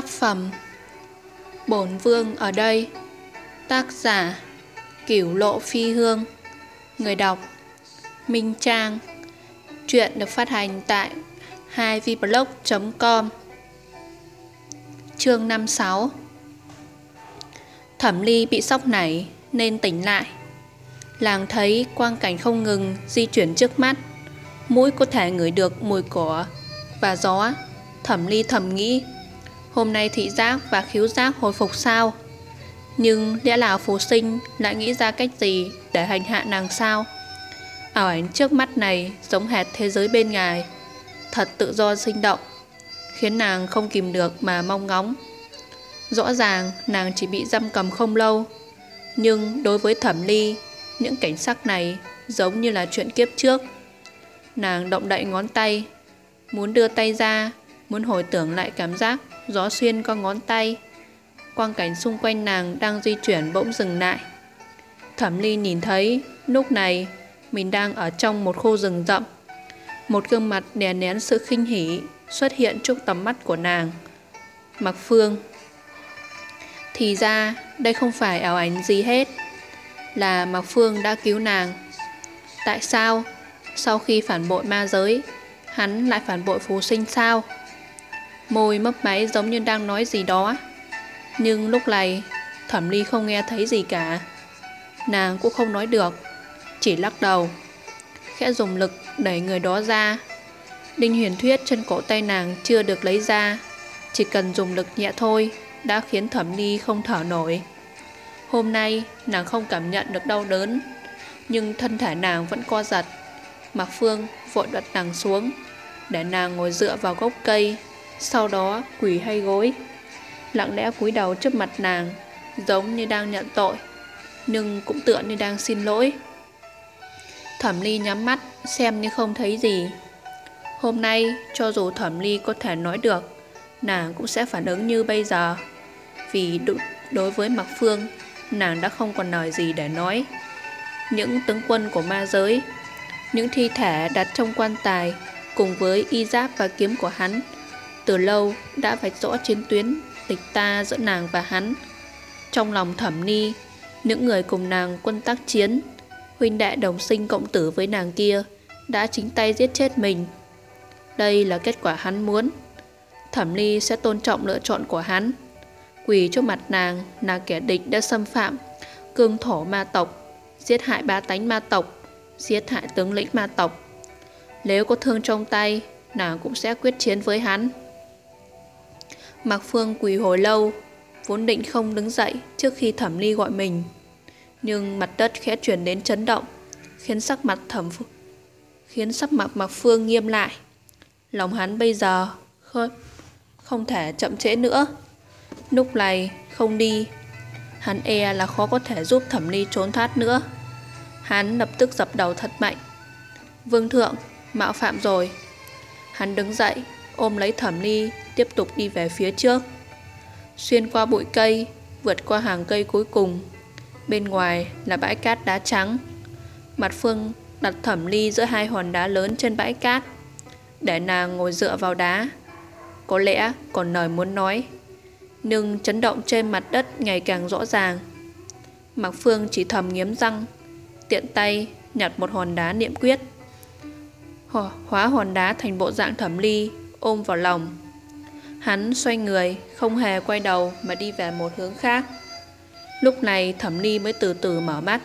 Tác phẩm Bổn Vương ở đây, Tác giả Cửu Lộ Phi Hương, Người đọc Minh Trang. Chuyện được phát hành tại 2vblog.com Chương 56 Thẩm Ly bị sốc nảy nên tỉnh lại. Làng thấy quang cảnh không ngừng di chuyển trước mắt, Mũi có thể ngửi được mùi cỏ và gió, Thẩm Ly thầm nghĩ. Hôm nay thị giác và khiếu giác hồi phục sao? Nhưng lẽ là phù sinh lại nghĩ ra cách gì để hành hạ nàng sao? Ảo ảnh trước mắt này giống hệt thế giới bên ngài, Thật tự do sinh động Khiến nàng không kìm được mà mong ngóng. Rõ ràng nàng chỉ bị giam cầm không lâu Nhưng đối với thẩm ly Những cảnh sắc này giống như là chuyện kiếp trước. Nàng động đậy ngón tay Muốn đưa tay ra Muốn hồi tưởng lại cảm giác gió xuyên qua ngón tay. Quang cảnh xung quanh nàng đang di chuyển bỗng dừng lại. Thẩm Ly nhìn thấy, lúc này, mình đang ở trong một khu rừng rậm. Một gương mặt đè nén sự khinh hỉ xuất hiện trước tầm mắt của nàng. Mặc Phương, Thì ra đây không phải ảo ảnh gì hết, Là Mặc Phương đã cứu nàng Tại sao Sau khi phản bội ma giới, Hắn lại phản bội phú sinh sao Môi mấp máy giống như đang nói gì đó. Nhưng lúc này, Thẩm Ly không nghe thấy gì cả. Nàng cũng không nói được, Chỉ lắc đầu, Khẽ dùng lực đẩy người đó ra. Đinh huyền thuyết trên cổ tay nàng chưa được lấy ra, Chỉ cần dùng lực nhẹ thôi Đã khiến thẩm ly không thở nổi. Hôm nay, nàng không cảm nhận được đau đớn, Nhưng thân thể nàng vẫn co giật. Mạc Phương vội đặt nàng xuống, Để nàng ngồi dựa vào gốc cây sau đó quỳ hay gối. Lặng lẽ cúi đầu trước mặt nàng, Giống như đang nhận tội, Nhưng cũng tựa như đang xin lỗi. Thẩm Ly nhắm mắt, Xem như không thấy gì. Hôm nay, cho dù Thẩm Ly có thể nói được, Nàng cũng sẽ phản ứng như bây giờ. Vì đối với mặc Phương, Nàng đã không còn lời gì để nói. Những tướng quân của ma giới, Những thi thể đặt trong quan tài Cùng với y giáp và kiếm của hắn từ lâu đã vạch rõ chiến tuyến địch ta giữa nàng và hắn. Trong lòng thẩm ni, những người cùng nàng quân tác chiến, huynh đệ đồng sinh cộng tử với nàng kia đã chính tay giết chết mình. Đây là kết quả hắn muốn. Thẩm ni sẽ tôn trọng lựa chọn của hắn. Quỳ trước mặt nàng là kẻ địch đã xâm phạm, cương thổ ma tộc, giết hại ba tánh ma tộc, giết hại tướng lĩnh ma tộc. Nếu có thương trong tay, nàng cũng sẽ quyết chiến với hắn. Mạc Phương quỳ hồi lâu, vốn định không đứng dậy trước khi Thẩm Ly gọi mình. Nhưng mặt đất khẽ chuyển đến chấn động, khiến sắc mặt Thẩm khiến sắc mặt Mạc Phương nghiêm lại. Lòng hắn bây giờ không, không thể chậm trễ nữa. Lúc này không đi, hắn e là khó có thể giúp Thẩm Ly trốn thoát nữa. Hắn lập tức dập đầu thật mạnh. Vương thượng, mạo phạm rồi. Hắn đứng dậy, ôm lấy Thẩm Ly tiếp tục đi về phía trước. Xuyên qua bụi cây, vượt qua hàng cây cuối cùng. Bên ngoài là bãi cát đá trắng. Mặt Phương đặt thẩm ly giữa hai hòn đá lớn trên bãi cát, để nàng ngồi dựa vào đá. Có lẽ còn lời muốn nói, nhưng chấn động trên mặt đất ngày càng rõ ràng. Mạc Phương chỉ thầm nghiếm răng, tiện tay nhặt một hòn đá niệm quyết. Hóa hòn đá thành bộ dạng thẩm ly, ôm vào lòng. Hắn xoay người, không hề quay đầu mà đi về một hướng khác. Lúc này Thẩm Ly mới từ từ mở mắt.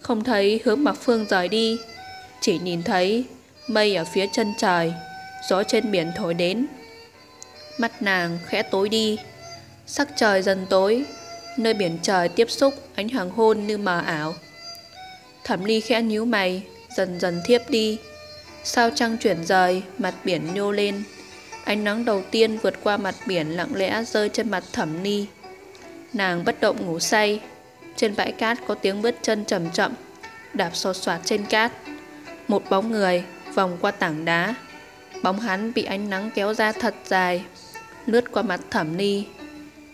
Không thấy hướng Mạc Phương rời đi, chỉ nhìn thấy mây ở phía chân trời, gió trên biển thổi đến. Mắt nàng khẽ tối đi, sắc trời dần tối, nơi biển trời tiếp xúc ánh hoàng hôn như mờ ảo. Thẩm Ly khẽ nhíu mày, dần dần thiếp đi. Sao trăng chuyển rời, mặt biển nhô lên, Ánh nắng đầu tiên vượt qua mặt biển lặng lẽ rơi trên mặt thẩm ni. Nàng bất động ngủ say. Trên bãi cát có tiếng bước chân chậm chậm, đạp sột soạt trên cát. Một bóng người vòng qua tảng đá. Bóng hắn bị ánh nắng kéo ra thật dài, lướt qua mặt thẩm ni.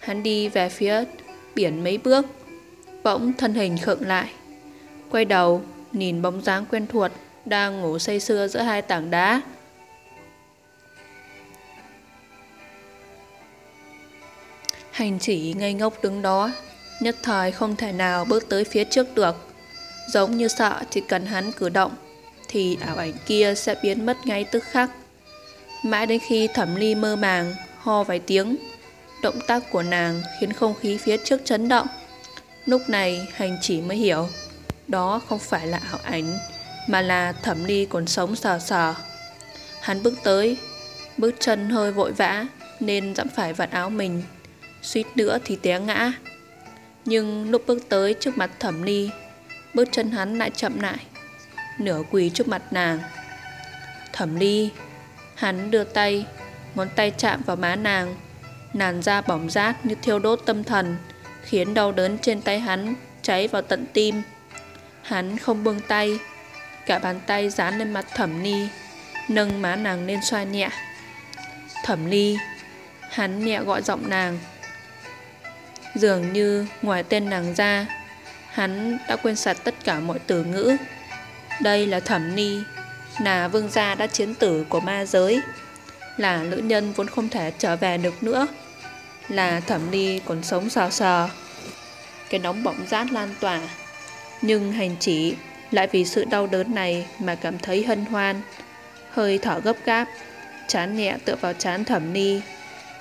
Hắn đi về phía biển mấy bước, bỗng thân hình khựng lại. Quay đầu, nhìn bóng dáng quen thuộc đang ngủ say sưa giữa hai tảng đá. Hành chỉ ngây ngốc đứng đó, nhất thời không thể nào bước tới phía trước được. Giống như sợ chỉ cần hắn cử động, thì ảo ảnh kia sẽ biến mất ngay tức khắc. Mãi đến khi thẩm ly mơ màng, ho vài tiếng, động tác của nàng khiến không khí phía trước chấn động. Lúc này hành chỉ mới hiểu, đó không phải là ảo ảnh, mà là thẩm ly còn sống sờ sờ. Hắn bước tới, bước chân hơi vội vã nên dẫm phải vạt áo mình, suýt nữa thì té ngã. Nhưng lúc bước tới trước mặt thẩm ly, bước chân hắn lại chậm lại, nửa quỳ trước mặt nàng. Thẩm ly, hắn đưa tay, ngón tay chạm vào má nàng, nàn da bỏng rát như thiêu đốt tâm thần, khiến đau đớn trên tay hắn cháy vào tận tim. Hắn không buông tay, cả bàn tay dán lên mặt thẩm ly, nâng má nàng lên xoa nhẹ. Thẩm ly, hắn nhẹ gọi giọng nàng. Dường như ngoài tên nàng ra, hắn đã quên sạch tất cả mọi từ ngữ. Đây là thẩm ni, là vương gia đã chiến tử của ma giới, là nữ nhân vốn không thể trở về được nữa, là thẩm ni còn sống sờ sờ. Cái nóng bỏng rát lan tỏa, nhưng hành chỉ lại vì sự đau đớn này mà cảm thấy hân hoan, hơi thở gấp gáp, chán nhẹ tựa vào chán thẩm ni.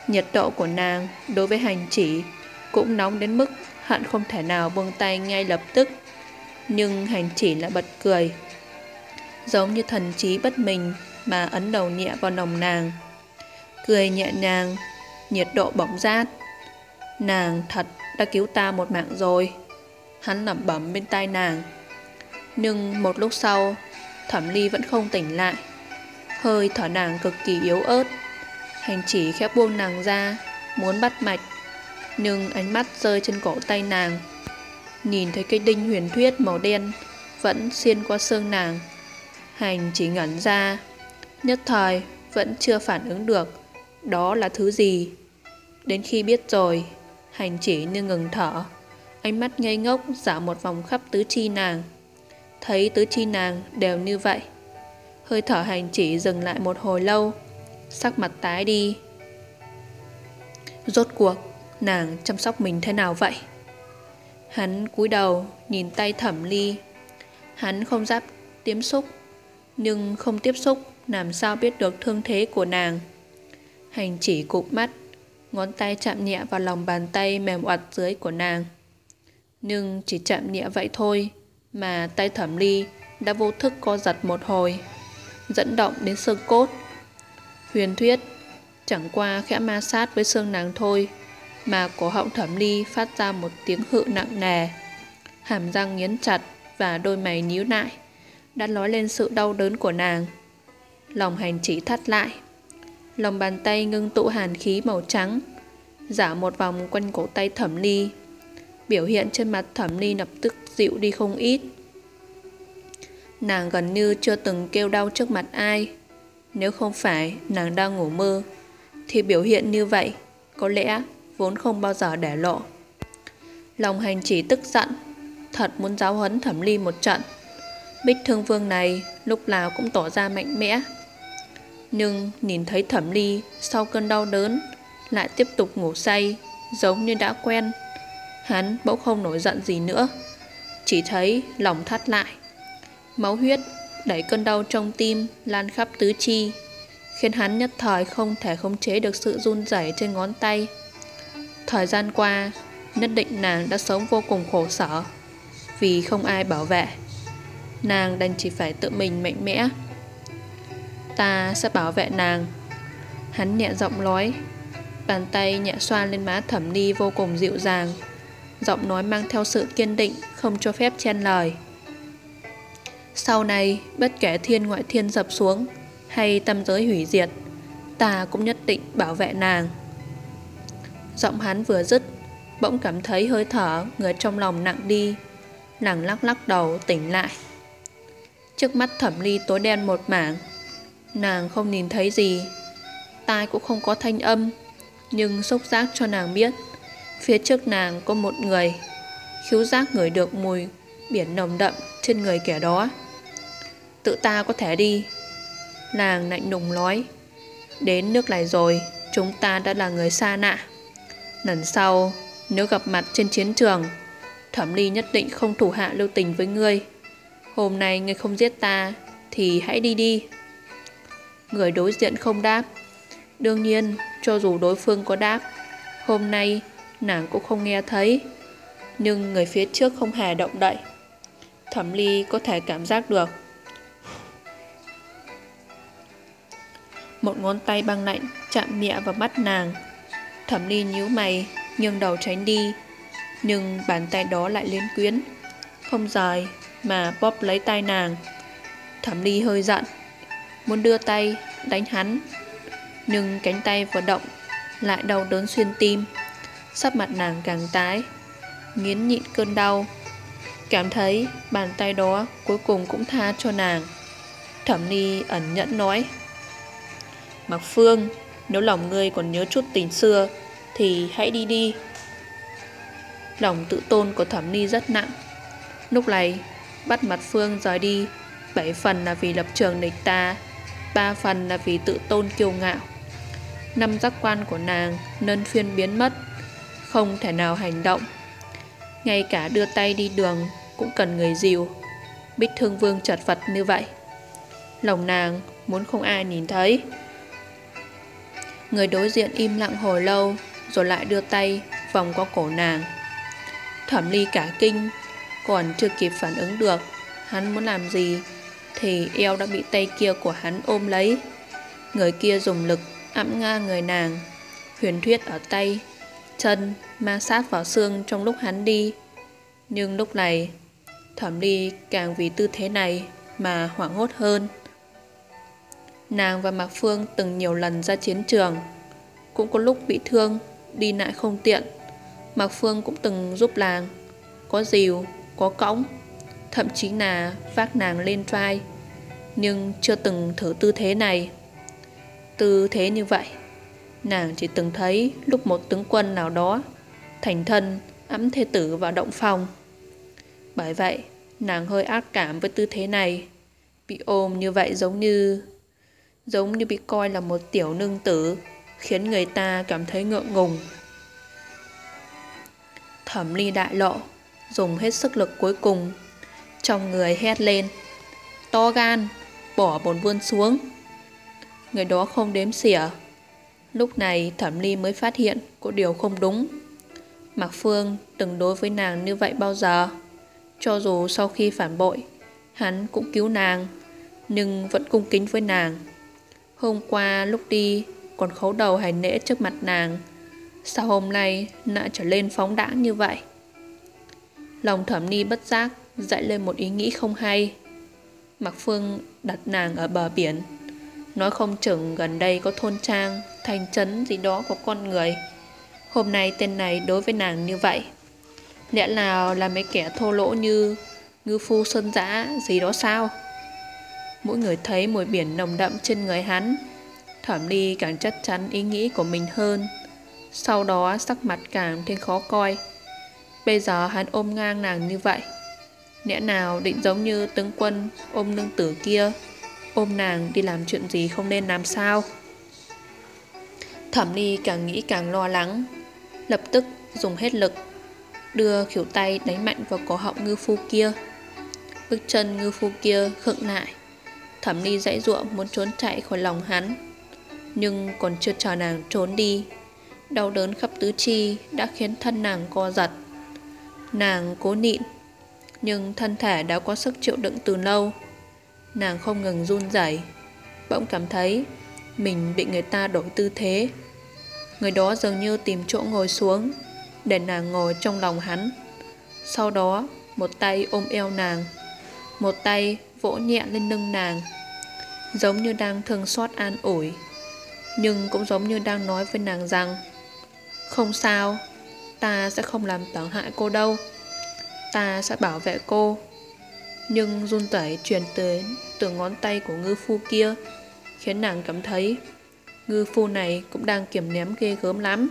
Nhiệt độ của nàng đối với hành chỉ cũng nóng đến mức hận không thể nào buông tay ngay lập tức. Nhưng hành chỉ lại bật cười, giống như thần trí bất mình mà ấn đầu nhẹ vào nồng nàng. Cười nhẹ nhàng, nhiệt độ bỏng rát. Nàng thật đã cứu ta một mạng rồi. Hắn lẩm bẩm bên tai nàng. Nhưng một lúc sau, thẩm ly vẫn không tỉnh lại. Hơi thở nàng cực kỳ yếu ớt. Hành chỉ khép buông nàng ra, muốn bắt mạch. Nhưng ánh mắt rơi trên cổ tay nàng. Nhìn thấy cây đinh huyền thuyết màu đen vẫn xuyên qua xương nàng. Hành chỉ ngẩn ra, nhất thời vẫn chưa phản ứng được đó là thứ gì. Đến khi biết rồi, hành chỉ như ngừng thở, ánh mắt ngây ngốc dạo một vòng khắp tứ chi nàng. Thấy tứ chi nàng đều như vậy. Hơi thở hành chỉ dừng lại một hồi lâu, sắc mặt tái đi. Rốt cuộc, nàng chăm sóc mình thế nào vậy? Hắn cúi đầu nhìn tay thẩm ly. Hắn không dám tiếp xúc, nhưng không tiếp xúc làm sao biết được thương thế của nàng. Hành chỉ cụp mắt, ngón tay chạm nhẹ vào lòng bàn tay mềm oặt dưới của nàng. Nhưng chỉ chạm nhẹ vậy thôi, mà tay thẩm ly đã vô thức co giật một hồi, dẫn động đến xương cốt. Huyền thuyết, chẳng qua khẽ ma sát với xương nàng thôi, mà cổ họng thẩm ly phát ra một tiếng hự nặng nề. Hàm răng nghiến chặt và đôi mày nhíu lại, đã nói lên sự đau đớn của nàng. Lòng hành chỉ thắt lại, lòng bàn tay ngưng tụ hàn khí màu trắng, giả một vòng quanh cổ tay thẩm ly. Biểu hiện trên mặt thẩm ly lập tức dịu đi không ít. Nàng gần như chưa từng kêu đau trước mặt ai. Nếu không phải nàng đang ngủ mơ, thì biểu hiện như vậy có lẽ vốn không bao giờ để lộ. Lòng hành chỉ tức giận, thật muốn giáo huấn thẩm ly một trận. Bích thương vương này lúc nào cũng tỏ ra mạnh mẽ, nhưng nhìn thấy thẩm ly sau cơn đau đớn lại tiếp tục ngủ say giống như đã quen. Hắn bỗng không nổi giận gì nữa, chỉ thấy lòng thắt lại. Máu huyết đẩy cơn đau trong tim lan khắp tứ chi, khiến hắn nhất thời không thể khống chế được sự run rẩy trên ngón tay. Thời gian qua, nhất định nàng đã sống vô cùng khổ sở, vì không ai bảo vệ. Nàng đành chỉ phải tự mình mạnh mẽ. Ta sẽ bảo vệ nàng. Hắn nhẹ giọng nói Bàn tay nhẹ xoan lên má thẩm ni vô cùng dịu dàng Giọng nói mang theo sự kiên định Không cho phép chen lời. Sau này Bất kể thiên ngoại thiên dập xuống Hay tâm giới hủy diệt Ta cũng nhất định bảo vệ nàng. Giọng hắn vừa dứt, Bỗng cảm thấy hơi thở Người trong lòng nặng đi. Nàng lắc lắc đầu, tỉnh lại. Trước mắt thẩm ly tối đen một mảng, Nàng không nhìn thấy gì. Tai cũng không có thanh âm, Nhưng xúc giác cho nàng biết, Phía trước nàng có một người. Khiếu giác ngửi được mùi Biển nồng đậm trên người kẻ đó. Tự ta có thể đi. Nàng lạnh nùng nói, Đến nước này rồi, Chúng ta đã là người xa nạ Lần sau, nếu gặp mặt trên chiến trường, Thẩm Ly nhất định không thủ hạ lưu tình với ngươi. Hôm nay ngươi không giết ta, thì hãy đi đi. Người đối diện không đáp. Đương nhiên, cho dù đối phương có đáp, hôm nay nàng cũng không nghe thấy. Nhưng người phía trước không hề động đậy. Thẩm Ly có thể cảm giác được. Một ngón tay băng lạnh chạm nhẹ vào mắt nàng. Thẩm Ly nhíu mày, nghiêng đầu tránh đi. Nhưng bàn tay đó lại liên quyến. Không rời, mà bóp lấy tay nàng. Thẩm Ly hơi giận, muốn đưa tay đánh hắn. Nhưng cánh tay vừa động, lại đau đớn xuyên tim. Sắc mặt nàng càng tái, nghiến nhịn cơn đau. Cảm thấy bàn tay đó cuối cùng cũng tha cho nàng. Thẩm Ly ẩn nhẫn nói. Mạc Phương, nếu lòng ngươi còn nhớ chút tình xưa, thì hãy đi đi. Lòng tự tôn của Thẩm Ni rất nặng. Lúc này, bắt mặt Phương rời đi, bảy phần là vì lập trường địch ta, ba phần là vì tự tôn kiêu ngạo. Năm giác quan của nàng nên phiên biến mất, không thể nào hành động. Ngay cả đưa tay đi đường cũng cần người dìu. Bích thương vương chật vật như vậy. Lòng nàng muốn không ai nhìn thấy. Người đối diện im lặng hồi lâu rồi lại đưa tay vòng qua cổ nàng. Thẩm ly cả kinh, còn chưa kịp phản ứng được hắn muốn làm gì thì eo đã bị tay kia của hắn ôm lấy. Người kia dùng lực ẵm nga người nàng, huyền thuyết ở tay, chân, ma sát vào xương trong lúc hắn đi. Nhưng lúc này, thẩm ly càng vì tư thế này mà hoảng hốt hơn. Nàng và Mạc Phương từng nhiều lần ra chiến trường, cũng có lúc bị thương, đi lại không tiện. Mạc Phương cũng từng giúp làng, có dìu, có cõng, thậm chí là vác nàng lên vai, nhưng chưa từng thử tư thế này. Tư thế như vậy, nàng chỉ từng thấy lúc một tướng quân nào đó thành thân ấm thê tử vào động phòng. Bởi vậy, nàng hơi ác cảm với tư thế này. Bị ôm như vậy giống như... Giống như bị coi là một tiểu nương tử, khiến người ta cảm thấy ngượng ngùng. Thẩm ly đại lộ, dùng hết sức lực cuối cùng. Trong người hét lên. To gan, bỏ bồn vươn xuống. Người đó không đếm xỉa. Lúc này thẩm ly mới phát hiện có điều không đúng. Mạc Phương từng đối với nàng như vậy bao giờ. Cho dù sau khi phản bội, hắn cũng cứu nàng, nhưng vẫn cung kính với nàng. Hôm qua lúc đi còn khấu đầu hành lễ trước mặt nàng, sao hôm nay lại trở lên phóng đãng như vậy? Lòng thẩm ni bất giác dậy lên một ý nghĩ không hay. Mạc Phương đặt nàng ở bờ biển, nói không chừng gần đây có thôn trang, thành trấn gì đó của con người. Hôm nay tên này đối với nàng như vậy. Lẽ nào là mấy kẻ thô lỗ như ngư phu sơn giã gì đó sao? Mỗi người thấy mùi biển nồng đậm trên người hắn. Thẩm ly càng chắc chắn ý nghĩ của mình hơn. Sau đó sắc mặt càng thêm khó coi. Bây giờ hắn ôm ngang nàng như vậy. Lẽ nào định giống như tướng quân ôm nương tử kia, ôm nàng đi làm chuyện gì không nên làm sao? Thẩm ly càng nghĩ càng lo lắng, lập tức dùng hết lực đưa khỉu tay đánh mạnh vào cổ họng ngư phu kia. Bước chân ngư phu kia khựng lại. Thẩm ly dãy ruộng muốn trốn chạy khỏi lòng hắn. Nhưng còn chưa cho nàng trốn đi. Đau đớn khắp tứ chi đã khiến thân nàng co giật. Nàng cố nịn, nhưng thân thể đã có sức chịu đựng từ lâu. Nàng không ngừng run rẩy, bỗng cảm thấy mình bị người ta đổi tư thế. Người đó dường như tìm chỗ ngồi xuống, để nàng ngồi trong lòng hắn. Sau đó, một tay ôm eo nàng, một tay vỗ nhẹ lên lưng nàng, giống như đang thương xót an ủi, nhưng cũng giống như đang nói với nàng rằng Không sao, ta sẽ không làm tổn hại cô đâu, ta sẽ bảo vệ cô. Nhưng run rẩy truyền tới từ ngón tay của ngư phu kia, khiến nàng cảm thấy ngư phu này cũng đang kiềm ném ghê gớm lắm.